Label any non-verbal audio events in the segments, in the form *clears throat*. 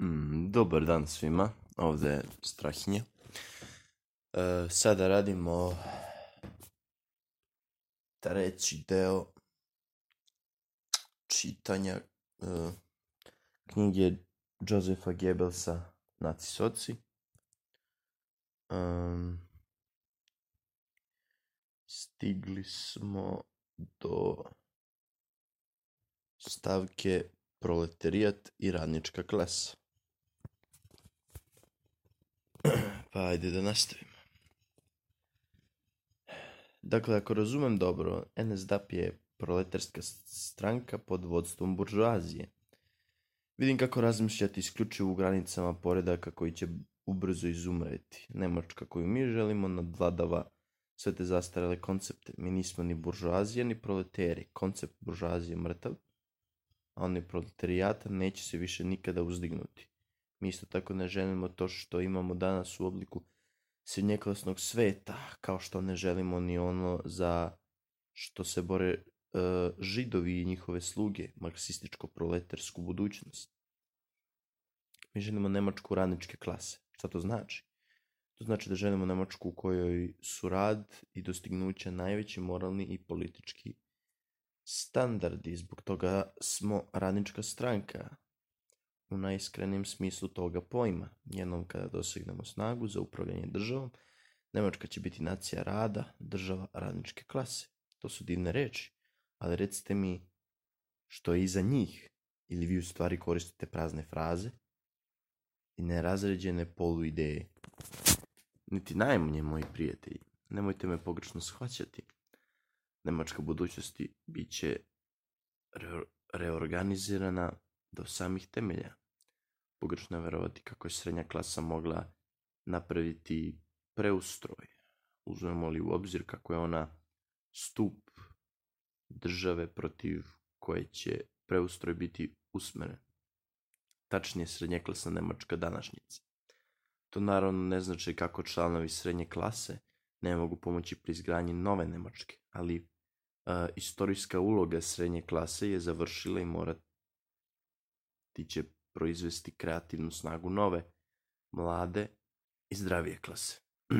Mm, dobar dan svima, ovdje je Strahinja. E, sada radimo treći deo čitanja e, knjige Josefa Goebbelsa Naci soci. Um, stigli smo do stavke proletarijat i radnička klasa. Pa ajde da nastavimo. Dakle, ako razumem dobro, NSDAP je proletarska stranka pod vodstvom buržoazije. Vidim kako razmišljati isključivo u granicama poredaka koji će ubrzo izumreti. Nemačka koju mi želimo nadvladava sve te zastarele koncepte. Mi nismo ni buržoazija ni proleteri. Koncept buržoazije je mrtav, a oni proletarijata neće se više nikada uzdignuti. Mi isto tako ne želimo to što imamo danas u obliku srednjeklasnog sveta, kao što ne želimo ni ono za što se bore e, židovi i njihove sluge, marksističko-proletersku budućnost. Mi želimo Nemačku radničke klase. Šta to znači? To znači da želimo Nemačku u kojoj su rad i dostignuća najveći moralni i politički standardi. Zbog toga smo radnička stranka u najiskrenim smislu toga pojma. Jednom kada dosegnemo snagu za upravljanje državom, Nemačka će biti nacija rada, država radničke klase. To su divne reči, ali recite mi što je iza njih, ili vi u stvari koristite prazne fraze i nerazređene poluideje. Niti najmanje, moji prijatelji, nemojte me pogrešno shvaćati. Nemačka budućnosti bit će reorganizirana do samih temelja. Pogrešno je verovati kako je srednja klasa mogla napraviti preustroj. Uzmemo li u obzir kako je ona stup države protiv koje će preustroj biti usmeren. Tačnije srednja klasa Nemačka današnjica. To naravno ne znači kako članovi srednje klase ne mogu pomoći pri izgradnji nove Nemačke, ali istorijska uloga srednje klase je završila i mora ti će proizvesti kreativnu snagu nove, mlade i zdravije klase. *clears throat*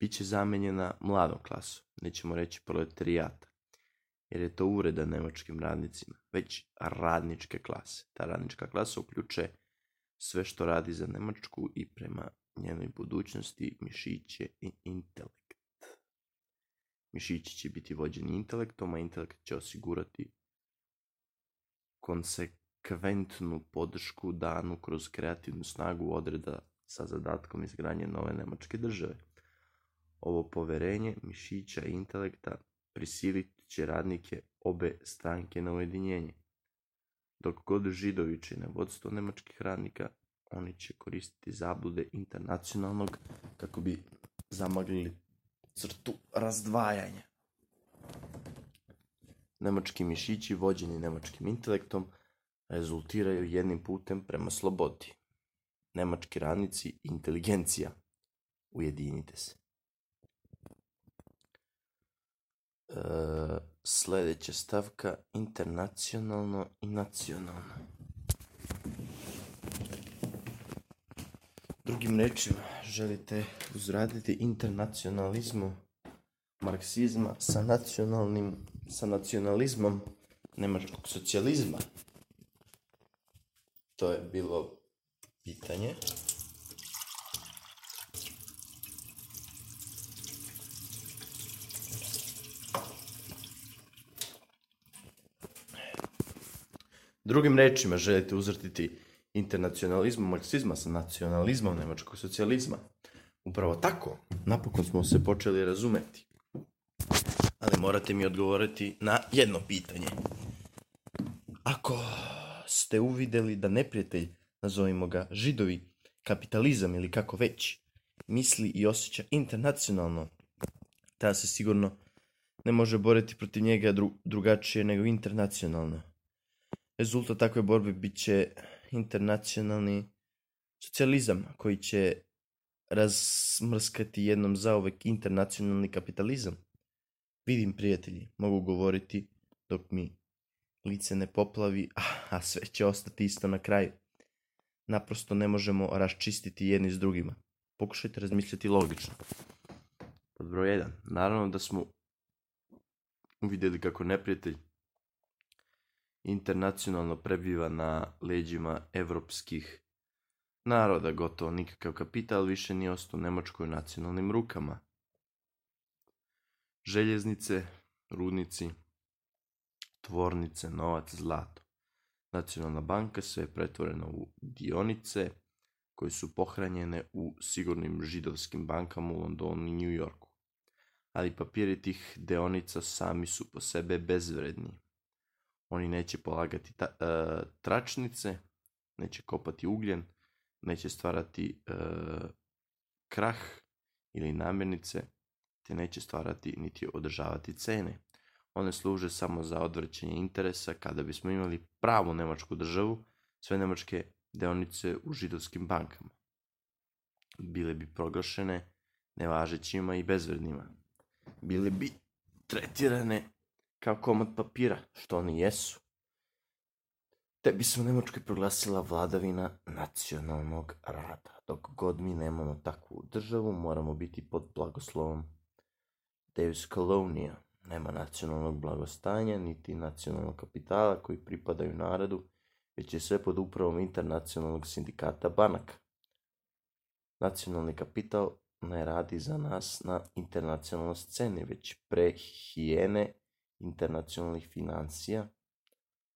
Biće zamenjena mladom klasom, nećemo reći proletarijata, jer je to ureda nemačkim radnicima, već radničke klase. Ta radnička klasa uključuje sve što radi za Nemačku i prema njenoj budućnosti mišiće i intelekt. Mišići će biti vođeni intelektom, a intelekt će osigurati konsekventnu podršku danu kroz kreativnu snagu odreda sa zadatkom izgradnje nove nemačke države. Ovo poverenje mišića i intelekta prisilit će radnike obe stranke na ujedinjenje. Dok god židovi čine vodstvo nemačkih radnika, oni će koristiti zablude internacionalnog kako bi zamaglili crtu razdvajanja. Nemački mišići vođeni nemačkim intelektom rezultiraju jednim putem prema slobodi. Nemački radnici inteligencija. Ujedinite se. E, sljedeća stavka internacionalno i nacionalno. Drugim rečima, želite uzraditi internacionalizmu marksizma sa nacionalnim, sa nacionalizmom nemačkog socijalizma? To je bilo pitanje. Drugim rečima želite uzvrtiti internacionalizmu marksizma sa nacionalizmom nemačkog socijalizma. Upravo tako, napokon smo se počeli razumeti. Morate mi odgovoriti na jedno pitanje. Ako ste uvidjeli da neprijatelj, nazovimo ga židovi, kapitalizam ili kako već, misli i osjeća internacionalno, ta se sigurno ne može boriti protiv njega drugačije nego internacionalno. Rezultat takve borbe bit će internacionalni socijalizam koji će razmrskati jednom zauvek internacionalni kapitalizam. Vidim, prijatelji, mogu govoriti dok mi lice ne poplavi, *laughs* a sve će ostati isto na kraju. Naprosto ne možemo raščistiti jedni s drugima. Pokušajte razmišljati logično. Pod broj 1. Naravno da smo uvidjeli kako neprijatelj internacionalno prebiva na leđima evropskih naroda. Gotovo nikakav kapital više nije ostao Nemačkoj nacionalnim rukama. Željeznice, rudnici, tvornice, novac, zlato. Nacionalna banka sve je pretvorena u dionice koje su pohranjene u sigurnim židovskim bankama u Londonu i New Yorku. Ali papiri tih deonica sami su po sebe bezvredni. Oni neće polagati ta, e, tračnice, neće kopati ugljen, neće stvarati e, krah ili namirnice, te neće stvarati niti održavati cene. One služe samo za odvraćanje interesa kada bismo imali pravu nemačku državu, sve nemačke deonice u židovskim bankama. Bile bi proglašene nevažećima i bezvrednima. Bile bi tretirane kao komad papira, što oni jesu. Te bi se u Nemačkoj proglasila vladavina nacionalnog rada. Dok god mi nemamo takvu državu, moramo biti pod blagoslovom Deus Colonia. Nema nacionalnog blagostanja, niti nacionalnog kapitala koji pripadaju narodu, već je sve pod upravom internacionalnog sindikata banaka. Nacionalni kapital ne radi za nas na internacionalnoj sceni, već pre hijene internacionalnih financija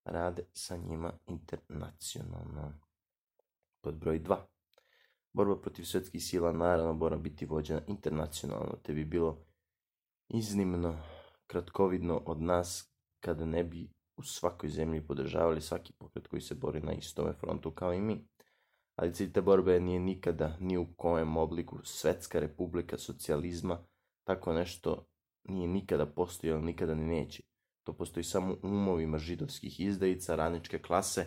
rade sa njima internacionalno. Pod broj 2. Borba protiv svetskih sila naravno mora biti vođena internacionalno, te bi bilo iznimno kratkovidno od nas kada ne bi u svakoj zemlji podržavali svaki pokret koji se bori na istome frontu kao i mi. Ali cilj te borbe nije nikada ni u kojem obliku svetska republika socijalizma, tako nešto nije nikada postojalo, nikada ni neće. To postoji samo u umovima židovskih izdajica, radničke klase,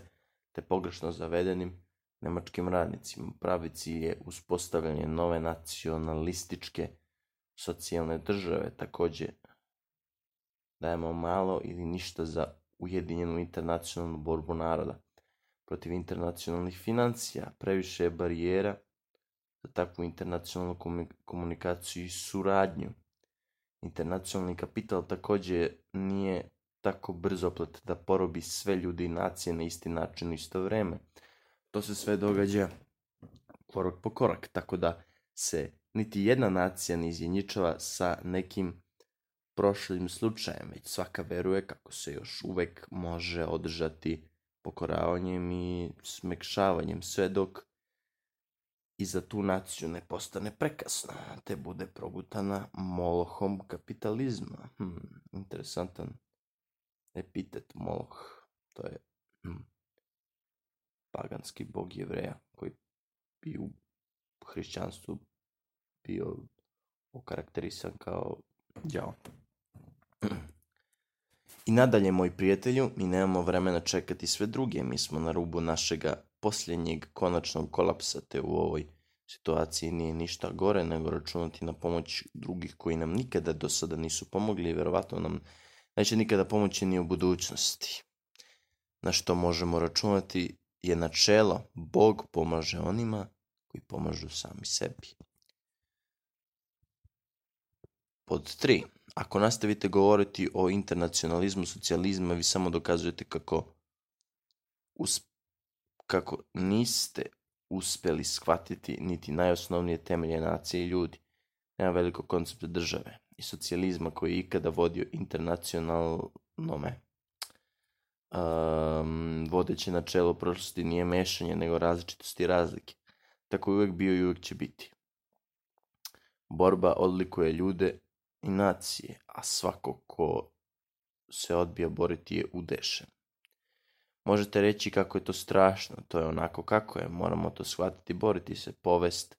te pogrešno zavedenim nemačkim radnicima. Pravici je uspostavljanje nove nacionalističke socijalne države. Takođe, dajemo malo ili ništa za ujedinjenu internacionalnu borbu naroda protiv internacionalnih financija. Previše je barijera za takvu internacionalnu komunikaciju i suradnju. Internacionalni kapital takođe nije tako brzoplet da porobi sve ljudi i nacije na isti način u isto vreme. To se sve događa korak po korak, tako da se niti jedna nacija ne izjedničava sa nekim prošlim slučajem, već svaka veruje kako se još uvek može održati pokoravanjem i smekšavanjem, sve dok i za tu naciju ne postane prekasno, te bude progutana molohom kapitalizma. Hmm, interesantan epitet moloh. To je hmm, paganski bog jevreja koji bi u hrišćanstvu bio okarakterisan kao đavo. *clears throat* I nadalje, moj prijatelju, mi nemamo vremena čekati sve druge, mi smo na rubu našega posljednjeg konačnog kolapsa, te u ovoj situaciji nije ništa gore nego računati na pomoć drugih koji nam nikada do sada nisu pomogli i verovatno nam neće nikada pomoći ni u budućnosti. Na što možemo računati je načelo Bog pomaže onima koji pomažu sami sebi. Pod 3. Ako nastavite govoriti o internacionalizmu, socijalizmu, vi samo dokazujete kako, us, kako niste uspeli shvatiti niti najosnovnije temelje nacije i ljudi. Nema velikog koncepta države i socijalizma koji je ikada vodio internacionalnome. Um, vodeće načelo prošlosti nije mešanje, nego različitosti i razlike. Tako je uvek bio i uvek će biti. Borba odlikuje ljude i nacije, a svako ko se odbija boriti je udešen. Možete reći kako je to strašno, to je onako kako je, moramo to shvatiti, boriti se, povest,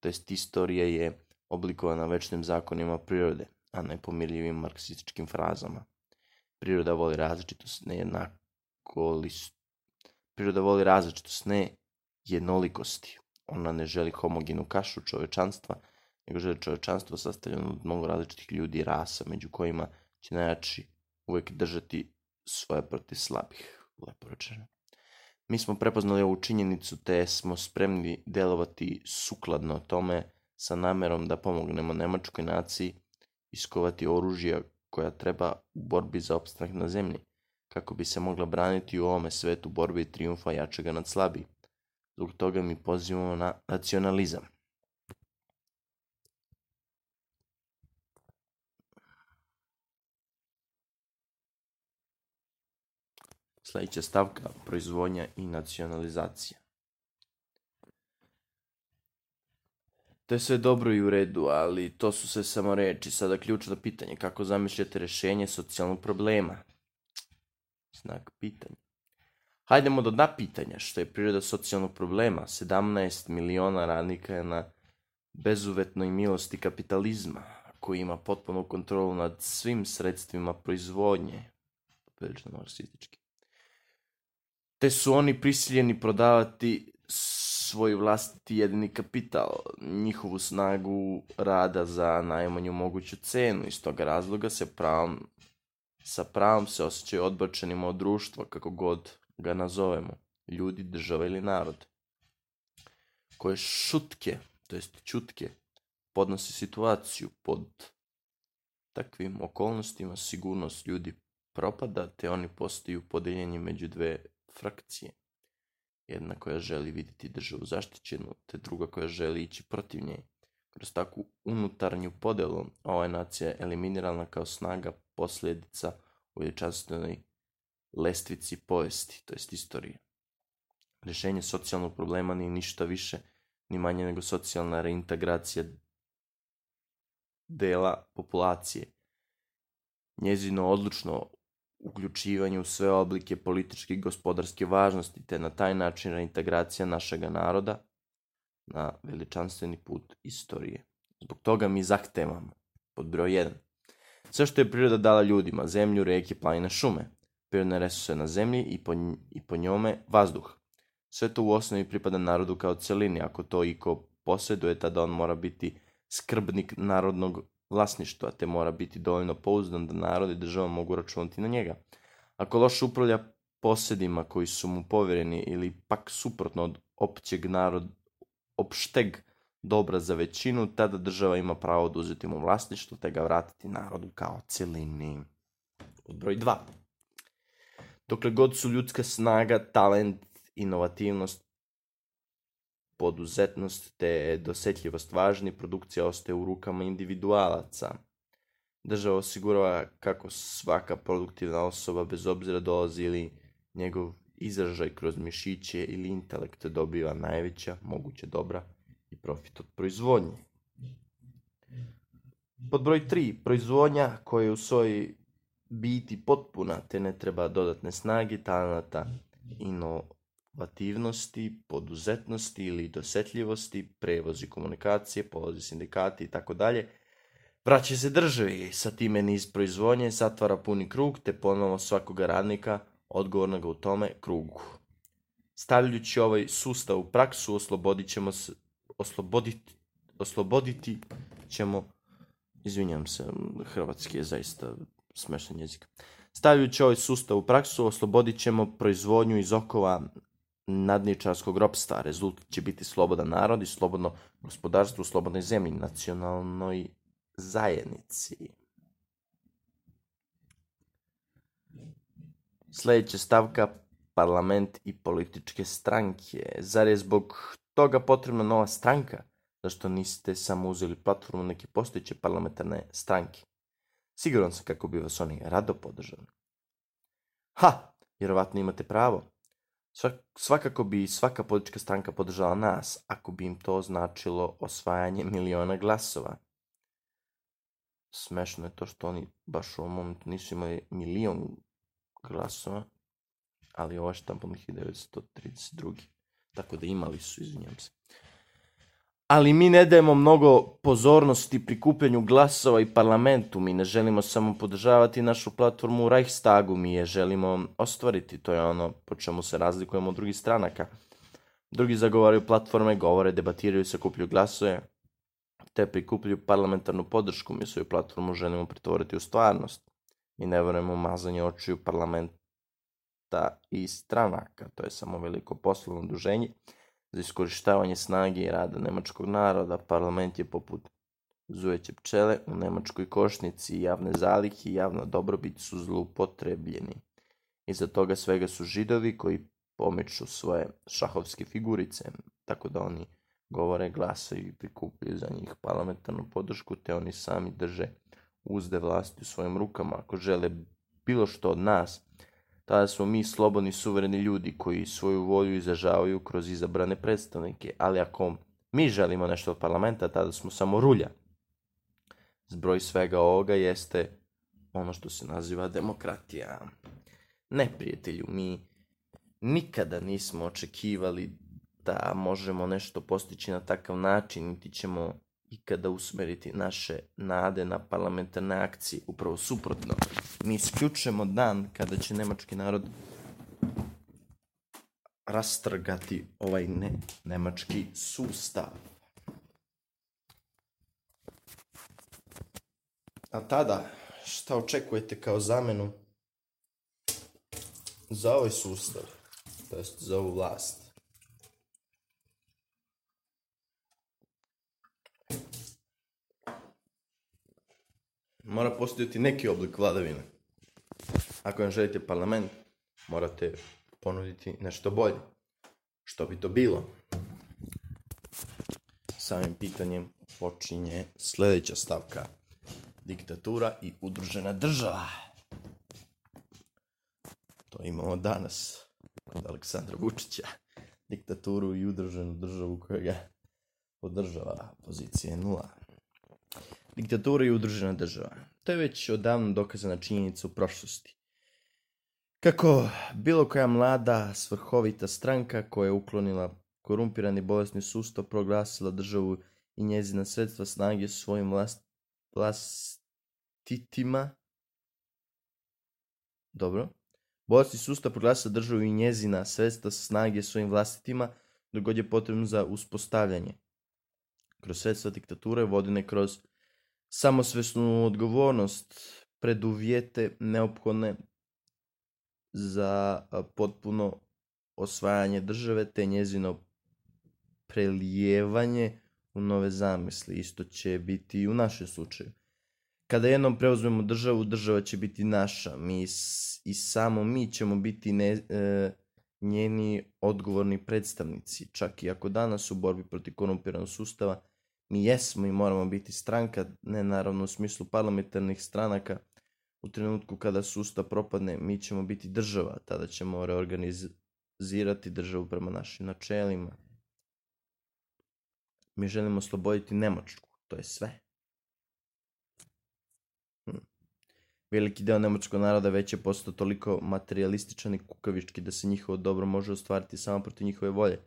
to jest istorija je oblikovana večnim zakonima prirode, a ne pomirljivim marksističkim frazama. Priroda voli različitost, ne jednakolist. Priroda voli različitost, ne jednolikosti. Ona ne želi homogenu kašu čovečanstva, nego želi čovečanstvo sastavljeno od mnogo različitih ljudi i rasa, među kojima će najjači uvek držati svoje protiv slabih, lepo rečeno. Mi smo prepoznali ovu činjenicu te smo spremni delovati sukladno tome sa namerom da pomognemo nemačkoj naciji iskovati oružja koja treba u borbi za opstanak na zemlji, kako bi se mogla braniti u ovome svetu borbi i triumfa jačega nad slabiji. Zbog toga mi pozivamo na nacionalizam. Sljedeća stavka, proizvodnja i nacionalizacija. To je sve dobro i u redu, ali to su sve samo reči. Sada ključno pitanje, kako zamišljate rješenje socijalnog problema? Znak pitanja. Hajdemo do dna pitanja, što je priroda socijalnog problema. 17 miliona radnika je na bezuvetnoj milosti kapitalizma, koji ima potpunu kontrolu nad svim sredstvima proizvodnje. Prilično marksistički. Te su oni prisiljeni prodavati svoj vlastiti jedini kapital, njihovu snagu rada za najmanju moguću cenu. Iz toga razloga se pravom, sa pravom se osjećaju odbačenima od društva, kako god ga nazovemo, ljudi, država ili narod, koje šutke, to jest čutke, podnosi situaciju pod takvim okolnostima sigurnost ljudi propada, te oni postaju podeljeni među dve frakcije. Jedna koja želi vidjeti državu zaštićenu, te druga koja želi ići protiv nje. Kroz takvu unutarnju podelu ova nacija je eliminirana kao snaga posljedica u veličanstvenoj lestvici povesti, to jest istorije. Rješenje socijalnog problema nije ništa više ni manje nego socijalna reintegracija dela populacije. Njezino odlučno uključivanje u sve oblike političke i gospodarske važnosti, te na taj način reintegracija našega naroda na veličanstveni put istorije. Zbog toga mi zahtevamo, pod broj 1, sve što je priroda dala ljudima, zemlju, reke, planine, šume, prirodne resurse na zemlji i po, i po njome vazduh. Sve to u osnovi pripada narodu kao celini, ako to iko posjeduje, tada on mora biti skrbnik narodnog vlasništva, te mora biti dovoljno pouzdan da narod i država mogu računati na njega. Ako loš upravlja posjedima koji su mu povjereni ili pak suprotno od općeg narod, opšteg dobra za većinu, tada država ima pravo oduzeti mu vlasništvo te ga vratiti narodu kao celini. Od broj 2. Dokle god su ljudska snaga, talent, inovativnost, poduzetnost te dosetljivost važni, produkcija ostaje u rukama individualaca. Država osigurava kako svaka produktivna osoba, bez obzira dolazi ili njegov izražaj kroz mišiće ili intelekt dobiva najveća moguća dobra i profit od proizvodnje. Pod broj 3. Proizvodnja koja je u svojoj biti potpuna te ne treba dodatne snage, talenata, inovativnosti, poduzetnosti ili dosetljivosti, prevozi komunikacije, polozi sindikati i tako dalje, vraća se državi, sa time niz proizvodnje zatvara puni krug, te ponovo svakoga radnika odgovornog u tome krugu. Stavljajući ovaj sustav u praksu, oslobodit ćemo se, osloboditi, osloboditi ćemo, izvinjam se, hrvatski je zaista smešan jezik. Stavljajući ovaj sustav u praksu, oslobodit ćemo proizvodnju iz okova nadničarskog ropstva. Rezultat će biti slobodan narod i slobodno gospodarstvo u slobodnoj zemlji, nacionalnoj zajednici. Sljedeća stavka, parlament i političke stranke. Zar je zbog toga potrebna nova stranka? Zašto niste samo uzeli platformu neke postojeće parlamentarne stranke? Siguran sam kako bi vas oni rado podržali. Ha, vjerovatno imate pravo. Svakako bi svaka politička stranka podržala nas, ako bi im to značilo osvajanje miliona glasova. Smešno je to što oni baš u ovom momentu nisu imali milion glasova, ali ovo je štampan 1932. Tako da imali su, izvinjam se. Ali mi ne dajemo mnogo pozornosti prikupljanju glasova i parlamentu. Mi ne želimo samo podržavati našu platformu u Reichstagu, mi je želimo ostvariti. To je ono po čemu se razlikujemo od drugih stranaka. Drugi zagovaraju platforme, govore, debatiraju, sakupljaju glasove, te prikupljaju parlamentarnu podršku. Mi svoju platformu želimo pretvoriti u stvarnost. Mi ne verujemo mazanje očiju parlament, parlamenta i stranaka. To je samo veliko poslovno duženje za iskorištavanje snage i rada nemačkog naroda. Parlament je poput zujeće pčele u nemačkoj košnici javne zalihi i javna dobrobit su zloupotrebljeni. Iza toga svega su židovi koji pomiču svoje šahovske figurice, tako da oni govore, glasaju i prikupljaju za njih parlamentarnu podršku, te oni sami drže uzde vlasti u svojim rukama. Ako žele bilo što od nas, tada smo mi slobodni, suvereni ljudi koji svoju volju izražavaju kroz izabrane predstavnike. Ali ako mi želimo nešto od parlamenta, tada smo samo rulja. Zbroj svega ovoga jeste ono što se naziva demokratija. Ne, prijatelju, mi nikada nismo očekivali da možemo nešto postići na takav način, niti ćemo ikada usmeriti naše nade na parlamentarne akcije. Upravo suprotno, mi isključujemo dan kada će nemački narod rastrgati ovaj ne, nemački sustav. A tada, šta očekujete kao zamenu za ovaj sustav, to jest za ovu vlast? Mora postojati neki oblik vladavine. Ako vam želite parlament, morate ponuditi nešto bolje. Što bi to bilo? Samim pitanjem počinje sljedeća stavka. Diktatura i udružena država. To imamo danas od Aleksandra Vučića. Diktaturu i udruženu državu koja ga podržava. Pozicije nula. Diktatura i udružena država. To je već odavno dokazana činjenica u prošlosti. Kako bilo koja mlada, svrhovita stranka koja je uklonila korumpirani bolesni sustav, proglasila državu i njezina sredstva snage svojim vlast, vlastitima. Dobro. Bolesni sustav proglasila državu i njezina sredstva snage svojim vlastitima, dok god je potrebno za uspostavljanje. Kroz sredstva diktature vodine kroz samosvesnu odgovornost, preduvjete neophodne za potpuno osvajanje države te njezino prelijevanje u nove zamisli. Isto će biti i u našem slučaju. Kada jednom preuzmemo državu, država će biti naša. Mi i samo mi ćemo biti ne, e, njeni odgovorni predstavnici. Čak i ako danas u borbi protiv korumpiranog sustava mi jesmo i moramo biti stranka, ne naravno u smislu parlamentarnih stranaka. U trenutku kada sustav propadne, mi ćemo biti država, tada ćemo reorganizirati državu prema našim načelima. Mi želimo osloboditi Nemačku, to je sve. Hm. Veliki deo nemačkog naroda već je postao toliko materialističan i kukavički da se njihovo dobro može ostvariti samo protiv njihove volje.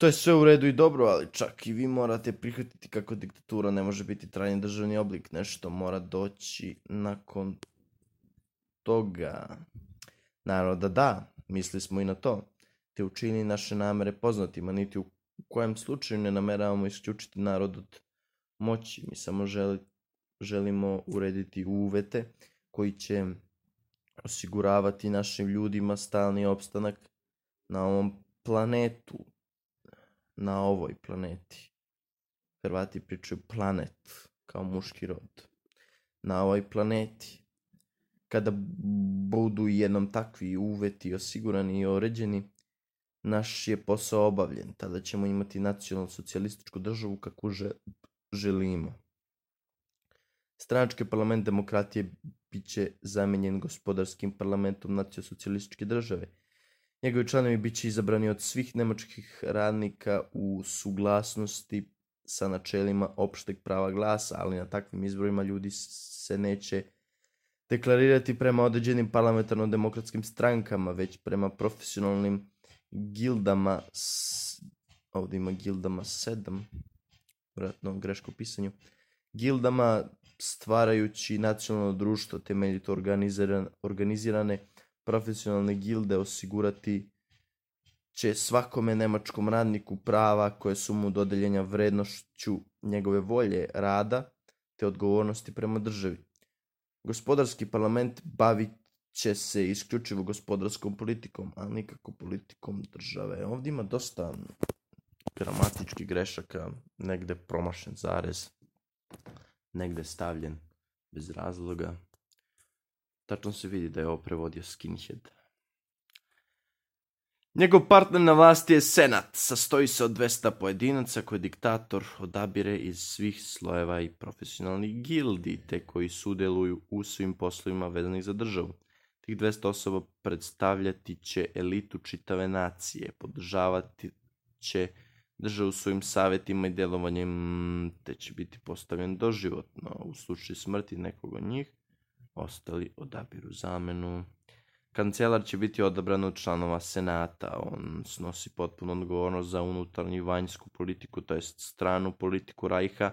To je sve u redu i dobro, ali čak i vi morate prihvatiti kako diktatura ne može biti trajni državni oblik. Nešto mora doći nakon toga. Naravno da mislili smo i na to. Te učini naše namere poznatima, niti u kojem slučaju ne nameravamo isključiti narod od moći. Mi samo želi, želimo urediti uvete koji će osiguravati našim ljudima stalni opstanak na ovom planetu na ovoj planeti. Hrvati pričaju planet kao muški rod. Na ovoj planeti. Kada budu jednom takvi uveti osigurani i uređeni, naš je posao obavljen. Tada ćemo imati nacionalnu socijalističku državu kako želimo. Stranački parlament demokratije bit će zamenjen gospodarskim parlamentom nacionalno-socijalističke države – Njegovi članovi bit će izabrani od svih nemačkih radnika u suglasnosti sa načelima opšteg prava glasa, ali na takvim izborima ljudi se neće deklarirati prema određenim parlamentarno-demokratskim strankama, već prema profesionalnim gildama, s... ovdje ima gildama 7, vjerojatno greško u pisanju, gildama stvarajući nacionalno društvo temeljito organizirane profesionalne gilde osigurati će svakome nemačkom radniku prava koje su mu dodeljenja vrednošću njegove volje rada te odgovornosti prema državi. Gospodarski parlament bavit će se isključivo gospodarskom politikom, a nikako politikom države. Ovdje ima dosta gramatičkih grešaka, negde promašen zarez, negde stavljen bez razloga. Tačno se vidi da je ovo prevodio skinhead. Njegov partner na vlasti je senat. Sastoji se od 200 pojedinaca koje diktator odabire iz svih slojeva i profesionalnih gildi, te koji sudjeluju u svim poslovima vezanih za državu. Tih 200 osoba predstavljati će elitu čitave nacije, podržavati će državu svojim savjetima i djelovanjem, te će biti postavljen doživotno. U slučaju smrti nekog od njih, ostali odabiru zamenu. Kancelar će biti odabran od članova senata. On snosi potpuno odgovornost za unutarnju i vanjsku politiku, to jest stranu politiku Rajha,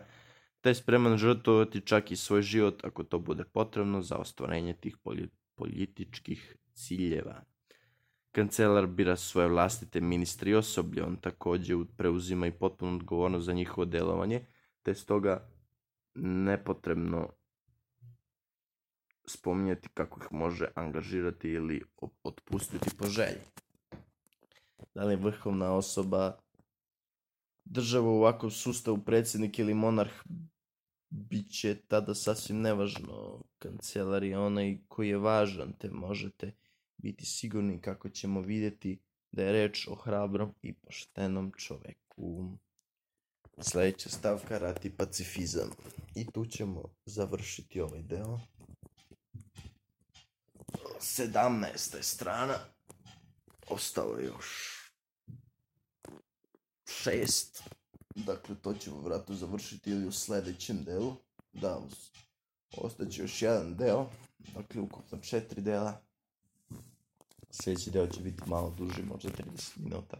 te je spreman žrtvovati čak i svoj život ako to bude potrebno za ostvarenje tih političkih ciljeva. Kancelar bira svoje vlastite ministre i osoblje, on također preuzima i potpunu odgovornost za njihovo djelovanje, te stoga nepotrebno spominjati kako ih može angažirati ili otpustiti po želji. Da li je vrhovna osoba država u ovakvom sustavu predsjednik ili monarh bit će tada sasvim nevažno. Kancelar je onaj koji je važan, te možete biti sigurni kako ćemo vidjeti da je reč o hrabrom i poštenom čoveku. Sljedeća stavka rat i pacifizam. I tu ćemo završiti ovaj deo. 17. strana. Ostalo je još šest. Dakle, to ćemo vratno završiti ili u sljedećem delu. Da, ostaće još jedan deo. Dakle, ukupno četiri dela. Sljedeći deo će biti malo duži, možda 30 minuta.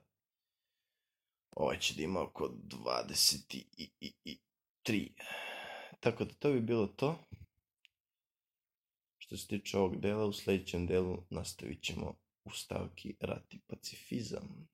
Ovaj će da ima oko 23. Tako da to bi bilo to. Što se tiče ovog dela, u sljedećem delu nastavit ćemo u stavki rat i pacifizam.